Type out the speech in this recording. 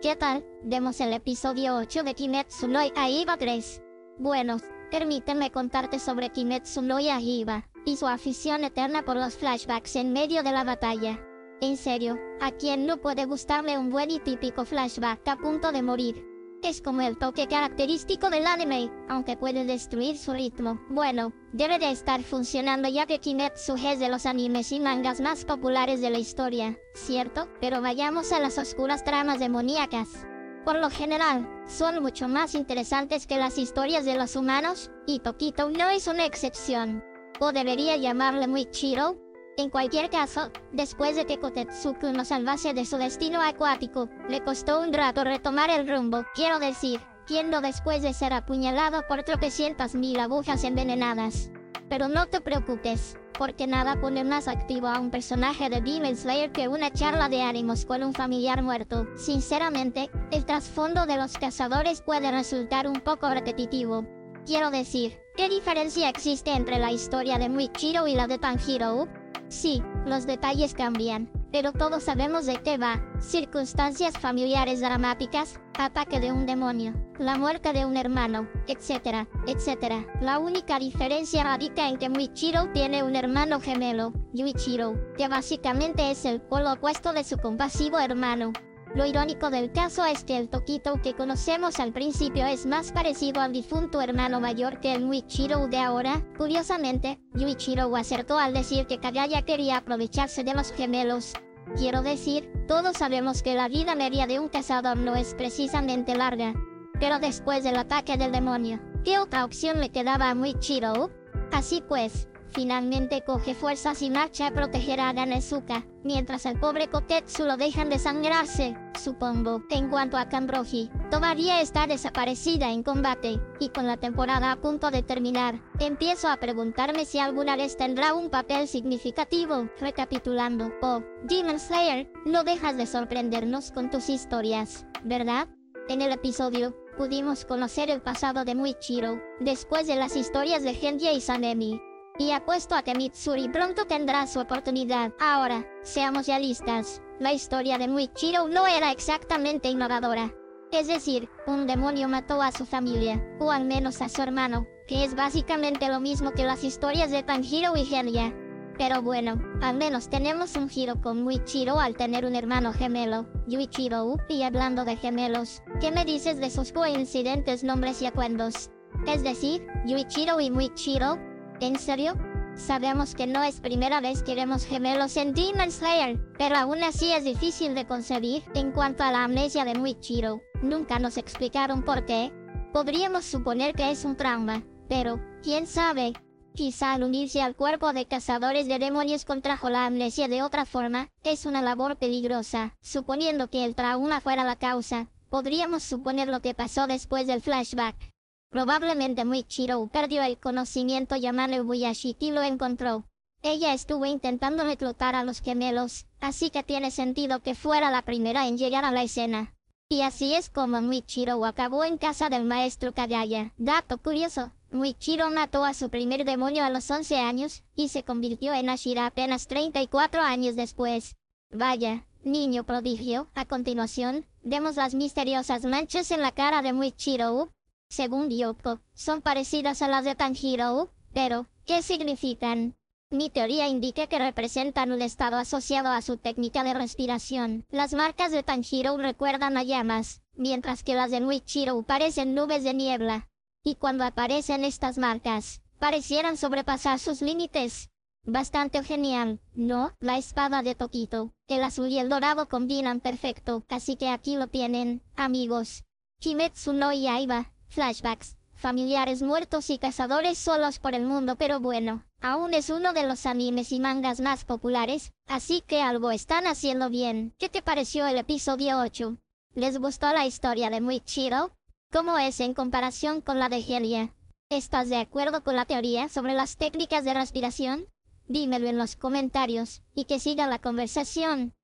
¿Qué tal? Demos el episodio 8 de Kimetsu no Yaiba 3. Bueno, permíteme contarte sobre Kimetsu no Yaiba y su afición eterna por los flashbacks en medio de la batalla. En serio, ¿a quién no puede gustarle un buen y típico flashback a punto de morir? Es como el toque característico del anime, aunque puede destruir su ritmo. Bueno, debe de estar funcionando ya que Kimetsu es de los animes y mangas más populares de la historia, ¿cierto? Pero vayamos a las oscuras tramas demoníacas. Por lo general, son mucho más interesantes que las historias de los humanos, y Tokito no es una excepción. O debería llamarle muy chido, en cualquier caso, después de que Kotetsuku nos salvase de su destino acuático, le costó un rato retomar el rumbo, quiero decir, yendo después de ser apuñalado por tropecientas mil agujas envenenadas. Pero no te preocupes, porque nada pone más activo a un personaje de Demon Slayer que una charla de ánimos con un familiar muerto. Sinceramente, el trasfondo de los cazadores puede resultar un poco repetitivo. Quiero decir, ¿qué diferencia existe entre la historia de Muichiro y la de Tanjiro? Sí, los detalles cambian, pero todos sabemos de qué va. Circunstancias familiares dramáticas, ataque de un demonio, la muerte de un hermano, etcétera, etcétera. La única diferencia radica en que Muichiro tiene un hermano gemelo, Yuichiro, que básicamente es el polo opuesto de su compasivo hermano. Lo irónico del caso es que el Tokito que conocemos al principio es más parecido al difunto hermano mayor que el Muichiro de ahora. Curiosamente, Yuichiro acertó al decir que Kagaya quería aprovecharse de los gemelos. Quiero decir, todos sabemos que la vida media de un cazador no es precisamente larga. Pero después del ataque del demonio, ¿qué otra opción le quedaba a Muichiro? Así pues, Finalmente coge fuerzas y marcha a proteger a Ganezuka, mientras el pobre Kotetsu lo dejan desangrarse, supongo. En cuanto a Kanroji, todavía está desaparecida en combate, y con la temporada a punto de terminar, empiezo a preguntarme si alguna vez tendrá un papel significativo. Recapitulando, oh, Demon Slayer, no dejas de sorprendernos con tus historias, ¿verdad? En el episodio, pudimos conocer el pasado de Muichiro, después de las historias de Genji y Sanemi, y apuesto a que Mitsuri pronto tendrá su oportunidad. Ahora, seamos realistas. La historia de Muichiro no era exactamente innovadora. Es decir, un demonio mató a su familia, o al menos a su hermano, que es básicamente lo mismo que las historias de Tanjiro y Genya. Pero bueno, al menos tenemos un giro con Muichiro al tener un hermano gemelo, Yuichiro. Y hablando de gemelos, ¿qué me dices de sus coincidentes nombres y acuerdos? Es decir, Yuichiro y Muichiro, ¿En serio? Sabemos que no es primera vez que vemos gemelos en Demon Slayer, pero aún así es difícil de concebir. En cuanto a la amnesia de Muichiro, nunca nos explicaron por qué. Podríamos suponer que es un trauma, pero, ¿quién sabe? Quizá al unirse al cuerpo de cazadores de demonios contrajo la amnesia de otra forma, es una labor peligrosa. Suponiendo que el trauma fuera la causa, podríamos suponer lo que pasó después del flashback. Probablemente Muichiro perdió el conocimiento llamando y lo encontró. Ella estuvo intentando reclutar a los gemelos, así que tiene sentido que fuera la primera en llegar a la escena. Y así es como Muichiro acabó en casa del maestro Kagaya. Dato curioso, Muichiro mató a su primer demonio a los 11 años, y se convirtió en Ashira apenas 34 años después. Vaya, niño prodigio. A continuación, vemos las misteriosas manchas en la cara de Muichiro, según Yoko, son parecidas a las de Tanjiro, pero, ¿qué significan? Mi teoría indica que representan un estado asociado a su técnica de respiración. Las marcas de Tanjiro recuerdan a llamas, mientras que las de Muichiro parecen nubes de niebla. Y cuando aparecen estas marcas, parecieran sobrepasar sus límites. Bastante genial, ¿no? La espada de Tokito, el azul y el dorado combinan perfecto, así que aquí lo tienen, amigos. Kimetsu no Yaiba, flashbacks, familiares muertos y cazadores solos por el mundo, pero bueno, aún es uno de los animes y mangas más populares, así que algo están haciendo bien. ¿Qué te pareció el episodio 8? ¿Les gustó la historia de Muichiro? ¿Cómo es en comparación con la de Helia? ¿Estás de acuerdo con la teoría sobre las técnicas de respiración? Dímelo en los comentarios, y que siga la conversación.